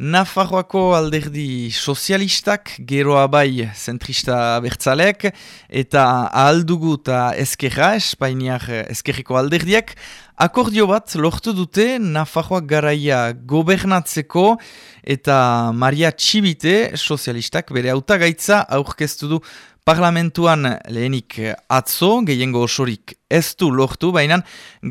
Nafarroako alderdi sozialistak, geroa bai zentrista bertzalek, eta ahaldugu eta eskerra, espainiak eskerriko alderdiak, akordio bat lortu dute Nafarroak garaia gobernatzeko, eta Maria Txibite sozialistak bere autagaitza aurkeztu du Parlamentuan lehenik atzo, gehiengo osorik ez du lortu, baina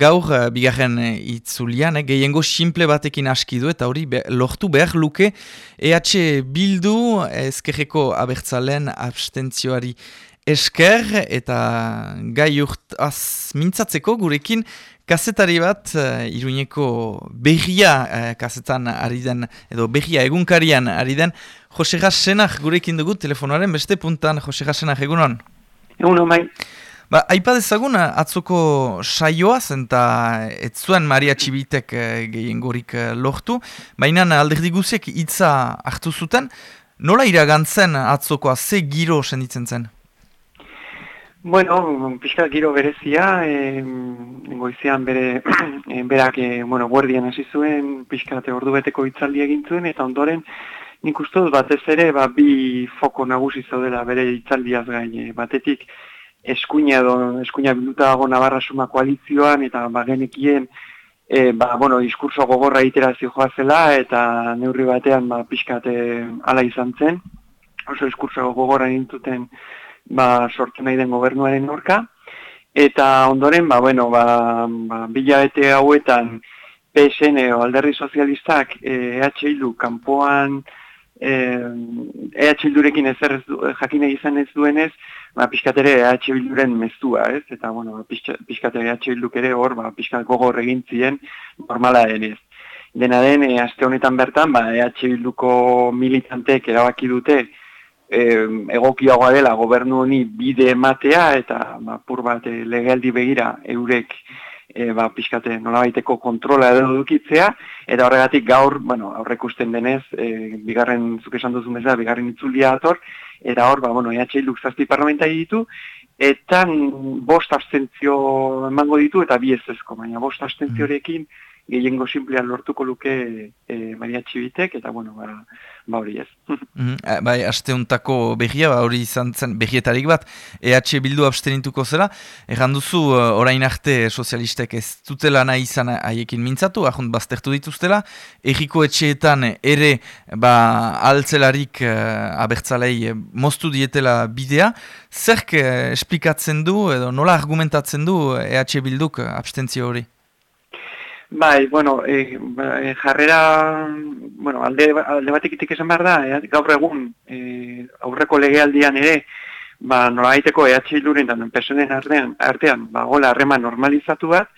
gaur uh, bigarren itzulian, eh, gehiengo simple batekin aski du eta hori be, lortu behar luke. EH Bildu ezkerreko abertzalen abstentzioari esker eta gai urt az mintzatzeko gurekin kazetari bat, uh, iruñeko berria uh, kazetan ari den, edo berria egunkarian ari den, Jose Gasenak gurekin dugu telefonoaren beste puntan, Jose Gasenak egunon? Egunon bai. Ba, Aipa dezagun atzoko saioa zenta ez zuen Maria Txibitek gehien gorik lortu, baina alderdi guziek hitza hartu zuten, nola iragantzen atzokoa, ze giro senditzen zen? Bueno, pixka giro berezia, e, goizean bere, berak, e, bueno, guardian hasi zuen, pixka ordu beteko itzaldi egin zuen, eta ondoren, nik uste dut batez ere, ba, bi foko nagusi zaudela bere itzaldiaz gain, e, batetik, eskuina edo, eskuina bilduta dago Navarra Suma koalizioan, eta ba, genekien, e, ba, bueno, diskurso gogorra iterazio joa zela, eta neurri batean, ba, pixka ala izan zen, oso diskurso gogorra nintzuten, ba, sortu nahi den gobernuaren orka, eta ondoren, ba, bueno, ba, ba, bilabete hauetan PSN o alderri sozialistak eh, EH kanpoan eh, EH ezer ez du, jakine izan ez duenez, ba, pixkatere EH Bilduren mezua, ez? Eta, bueno, pixkatere EH Bilduk ere hor, ba, pixkat gogor egin ziren normala denez. Dena den, e, aste honetan bertan, ba, EH Bilduko militantek erabaki dute, e, egokiagoa dela gobernu honi bide ematea eta ba, pur bat e, legaldi begira eurek e, ba, pixkate nolabaiteko kontrola edo dukitzea eta horregatik gaur, bueno, aurrek usten denez, e, bigarren zuk esan duzu meza, bigarren itzulia ator, eta hor, ba, bueno, EH Iluk zazpi parlamentai ditu, eta bost abstentzio emango ditu eta bi ez ezko, baina bost abstentziorekin gehiengo simplean lortuko luke e, Maria Txibitek, eta bueno, ba, ba hori ez. mm -hmm. Bai, asteuntako behia, ba, hori izan zen behietarik bat, EH Bildu abstenituko zela, erran duzu eh, orain arte sozialistek ez dutela nahi izan haiekin mintzatu, ahont baztertu dituztela, erriko etxeetan ere ba, altzelarik uh, abertzalei moztu dietela bidea, zerk esplikatzen du, edo nola argumentatzen du EH Bilduk abstentzio hori? Bai, bueno, e, jarrera, bueno, alde, alde batekitik esan behar da, e, gaur egun e, aurreko legealdian ere, ba, nola gaiteko EH Iluren eta personen artean, artean ba, gola harreman normalizatu bat,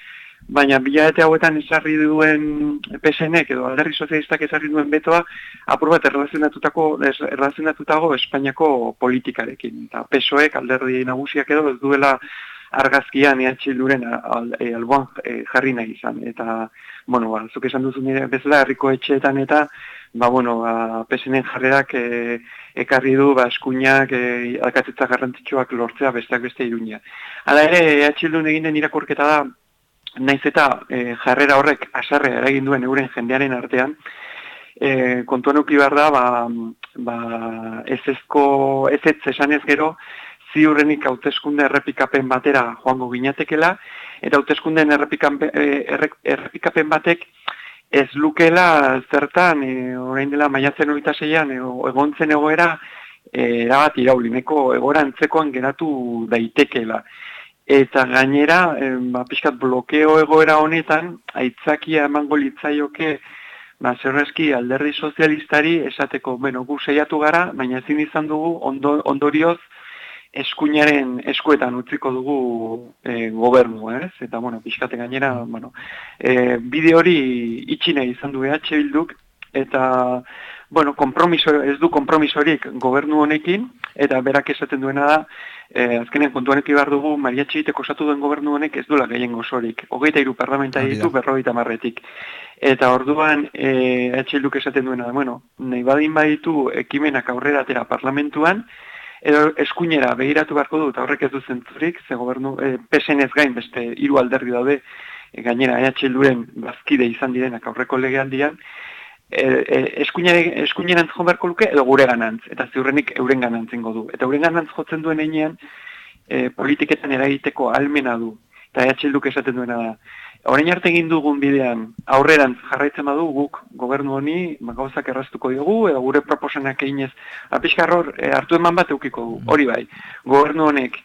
baina bilaete hauetan esarri duen PSNek edo alderri sozialistak esarri duen betoa, apur bat errazionatutako, errazionatutago Espainiako politikarekin. Eta PSOek alderri nagusiak edo ez duela argazkian EH Luren e, alboan e, jarri nahi izan. Eta, bueno, ba, zuk esan duzu nire bezala, herriko etxeetan eta, ba, bueno, ba, pesenen jarrerak e, ekarri du, ba, eskuinak, e, alkatetza garrantzitsuak lortzea besteak beste iruña. Hala ere, EH Luren egin den irakurketa da, naiz eta e, jarrera horrek asarre eragin duen euren jendearen artean, e, kontuan uki behar da, ba, ba, ez ezko, ez ez esanez gero, ziurrenik hauteskunde errepikapen batera joango ginatekela, eta hauteskunden eh, errepikapen batek ez lukela zertan, e, orain dela maiatzen horita zeian, e, egontzen egoera, e, erabat iraulineko egora antzekoan geratu daitekela. Eta gainera, e, ba, pixkat blokeo egoera honetan, aitzakia emango litzaioke, ba, zerrezki alderdi sozialistari esateko, bueno, gu seiatu gara, baina ezin izan dugu ondorioz, eskuinaren eskuetan utziko dugu e, gobernu, ez? Eta, bueno, pixkate gainera, bueno, e, bide hori itxine izan du EH Bilduk, eta, bueno, kompromiso, ez du kompromisorik gobernu honekin, eta berak esaten duena da, e, azkenean kontuan eki behar dugu, Maria Txitek osatu duen gobernu honek ez duela gehien gozorik. Hogeita iru parlamenta ditu, berrogeita marretik. Eta orduan, e, EH Bilduk esaten duena da, bueno, nahi badin baditu ekimenak aurrera atera parlamentuan, edo eskuinera begiratu beharko dut aurrek ez du zentzurik, ze gobernu e, PSN ez gain beste hiru alderdi daude e, gainera EH Luren bazkide izan direnak aurreko legealdian, e, e, eskuinerantz jo beharko luke edo gure ganantz, eta ziurrenik euren ganantzen du. Eta euren ganantz jotzen duen einean, e, politiketan eragiteko almena du, eta ehatxilduk esaten duena da. Horein arte egin dugun bidean, aurrerantz jarraitzen badu guk gobernu honi ba, gauzak erraztuko dugu, edo gure proposenak eginez, apiskarror e, hartu eman bat eukiko du, hori bai, gobernu honek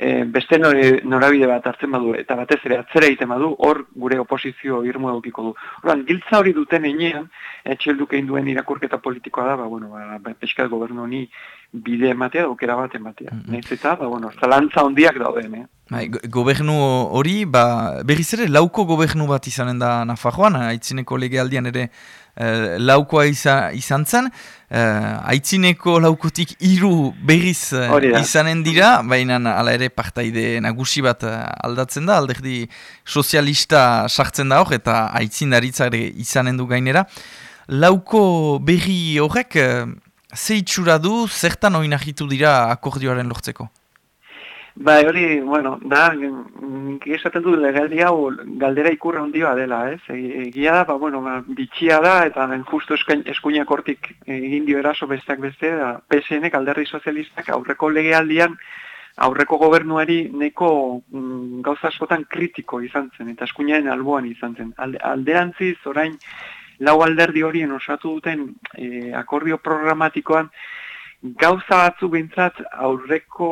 e, beste norabide bat hartzen badu, eta batez ere atzera egiten badu, hor gure oposizio irmo edukiko du. Horan, giltza hori duten einean, etxelduk egin duen irakurketa politikoa da, ba, bueno, ba, ba peskat gobernu honi bide ematea, aukera bat ematea. Mm -hmm. eta, ba, bueno, zalantza hondiak dauden, eh? Bai, gobernu hori, ba, berriz ere, lauko gobernu bat izanen da Nafarroan, aitzineko legealdian ere uh, laukoa izan zen, uh, aitzineko laukotik hiru berriz uh, izanen dira, baina ala ere partaide nagusi bat aldatzen da, alderdi sozialista sartzen da hor, eta aitzindaritzare izanen du gainera. Lauko berri horrek, Ze itxura du, zertan oinahitu dira akordioaren lortzeko? Ba, hori, bueno, da, esaten du legaldi hau galdera ikurra ondioa dela, ez? E, egia da, ba, bueno, ba, bitxia da, eta justu eskuinak hortik egin dio eraso besteak beste, da, PSN, alderri sozialistak, aurreko legealdian, aurreko gobernuari neko mm, gauza askotan kritiko izan zen, eta eskuinaren alboan izan zen. alderantziz, orain, lau alderdi horien osatu duten e, akordio programatikoan gauza batzu bintzat aurreko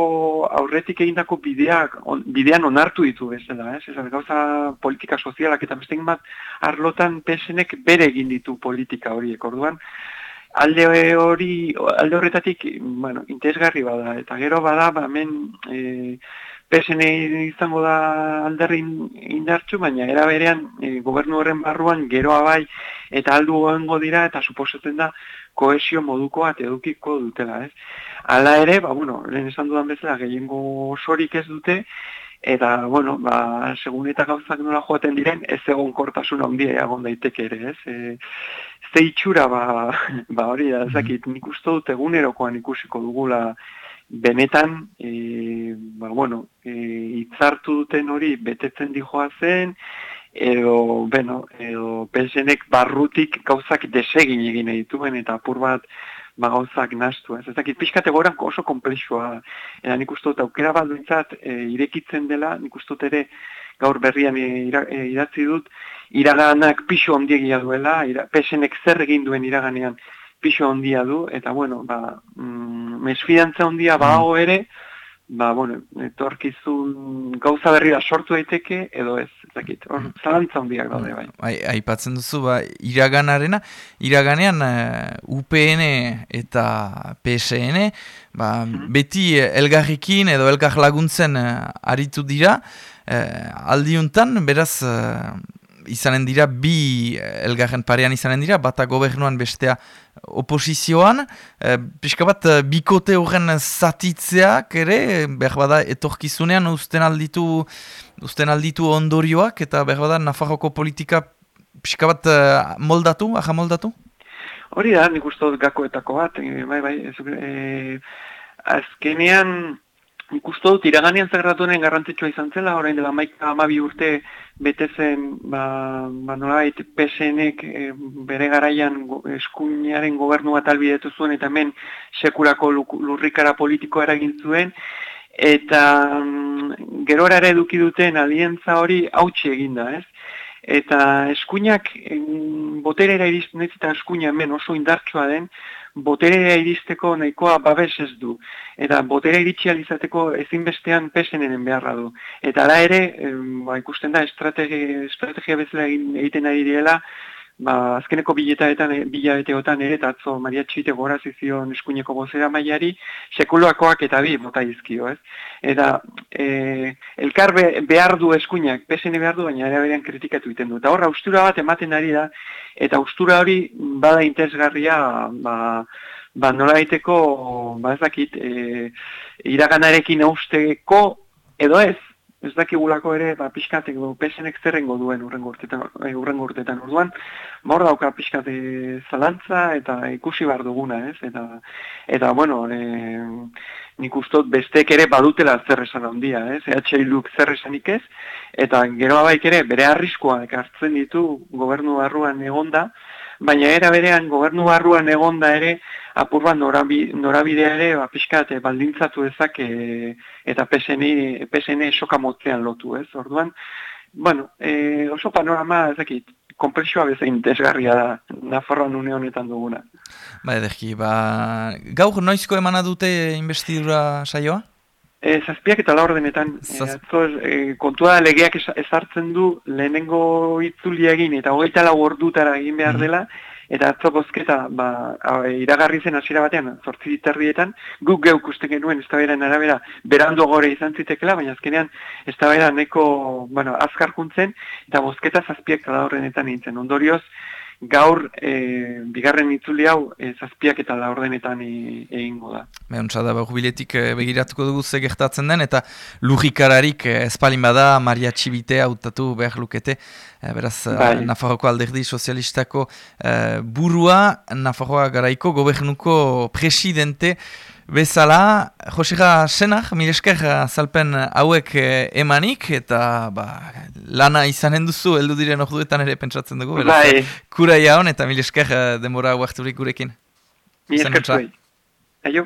aurretik egindako bideak on, bidean onartu ditu bezala, ez? Ez gauza politika sozialak eta beste bat arlotan pesenek bere egin ditu politika horiek. Orduan alde hori alde horretatik, bueno, interesgarri bada eta gero bada, ba hemen e, PSN izango da alderri indartxu, baina era berean e, gobernu horren barruan geroa bai eta aldu goengo dira eta suposatzen da koesio moduko bat edukiko dutela, ez? Hala ere, ba, bueno, lehen esan dudan bezala gehiengo sorik ez dute, eta, bueno, ba, segun eta gauzak nola joaten diren, ez egon kortasun handia egon daiteke ere, ez? E, ze itxura, ba, ba hori da, ezakit, nik uste dut egunerokoan ikusiko dugula benetan, e, ba, bueno, e, itzartu duten hori betetzen dijoa zen, edo, bueno, edo pensenek barrutik gauzak desegin egin dituen eta apur bat ba, gauzak nastu. Ez dakit, pixkate goran oso komplexua. Eta nik uste dut, aukera bat e, irekitzen dela, nik uste dut ere gaur berrian e, e, idatzi dut, iraganak pixo ondiegia duela, ira, pesenek zer egin duen iraganean pixo ondia du, eta bueno, ba, mm, mesfidantza ondia mm. ere, ba, bueno, etorkizun gauza berri da sortu daiteke, edo ez, zakit, hor, mm. zalantza ondiak daude, bai. bai. Aipatzen duzu, ba, iraganarena, iraganean uh, UPN eta PSN, ba, mm beti elgarrikin edo elgar laguntzen uh, aritu dira, uh, aldiuntan, beraz, uh, izanen dira, bi elgarren parean izanen dira, bata gobernuan bestea oposizioan, e, pixka bat eh, bikote horren zatitzeak ere, behar bada etorkizunean usten alditu, usten alditu ondorioak, eta behar bada Nafarroko politika pixka bat eh, moldatu, aja moldatu? Hori da, nik uste gakoetako bat, bai, bai, ez, e, azkenean, Nik uste dut, iraganean zagratuenen garrantzitsua izan zela, orain dela maika amabi urte bete zen, ba, ba nolait, PSNek e, bere garaian eskuinaren gobernu bat albidetu zuen, eta hemen sekurako lurrikara politikoa eragin zuen, eta mm, gerora ere eduki duten alientza hori hautsi eginda, ez? Eta eskuinak, boterera iristen ez eta eskuina hemen oso indartsua den, boterea iristeko nahikoa babes ez du. Eta boterea iritsi alizateko ezinbestean pesenenen beharra du. Eta ala ere, ba, ikusten da, estrategia, estrategia bezala egiten ari direla, ba, azkeneko biletaetan, bilabeteotan ere, atzo Maria Txite gora zizion eskuineko gozera mailari, sekuloakoak eta bi bota izkio, ez? Eta e, elkar behar du eskuinak, PSN behar du, baina ere berean kritikatu iten du. Eta horra, ustura bat ematen ari da, eta ustura hori bada interesgarria, ba, ba nola daiteko, ba ez dakit, e, iraganarekin austeko, edo ez, ez dakigulako ere, ba, pixkatek du, pesenek zerrengo duen urrengo urtetan, eh, urrengo urtetan orduan, ba, dauka pixkate zalantza eta ikusi bar duguna, ez? Eta, eta bueno, e, nik ustot bestek ere badutela zer esan handia, ez? EH Iluk zer esanik ez, eta gero abaik ere bere arriskoa ekartzen ditu gobernu barruan egonda, baina era berean gobernu barruan egonda ere, apur bat norabidea ere, ba, pixkat, baldintzatu ezak, e, eta PSN, PSN soka motzean lotu, ez, orduan, bueno, e, oso panorama, ezakit, kompresioa bezain desgarria da, Nafarroan une honetan duguna. Ba, edeki, ba, gaur noizko emana dute investidura saioa? E, zazpiak eta laur denetan, Zaz... e, kontua legeak ezartzen du lehenengo itzuli egin eta hogeita lau ordutara egin behar mhm. dela, eta atzo bozketa ba, iragarri zen hasiera batean, zortzi diterrietan, guk geuk uste genuen ez arabera berando gore izan zitekela, baina azkenean ez da neko bueno, azkarkuntzen, eta bozketa zazpiak eta laur denetan nintzen. Ondorioz, gaur e, bigarren itzuli hau e, zazpiak eta laurdenetan egingo da. Behuntza da, jubiletik e, begiratuko dugu ze gertatzen den, eta lujikararik e, espalin bada Maria Txibite hautatu behar lukete, e, beraz, bai. Nafarroko alderdi sozialistako e, burua, Nafarroa garaiko gobernuko presidente, Bezala, Josega Senak, milesker zalpen hauek eh, emanik, eta ba, lana izanen duzu, heldu diren orduetan ere pentsatzen dugu. Bai. Kura jaun, eta milesker eh, denbora guarturik gurekin. Milesker zuei. Aio.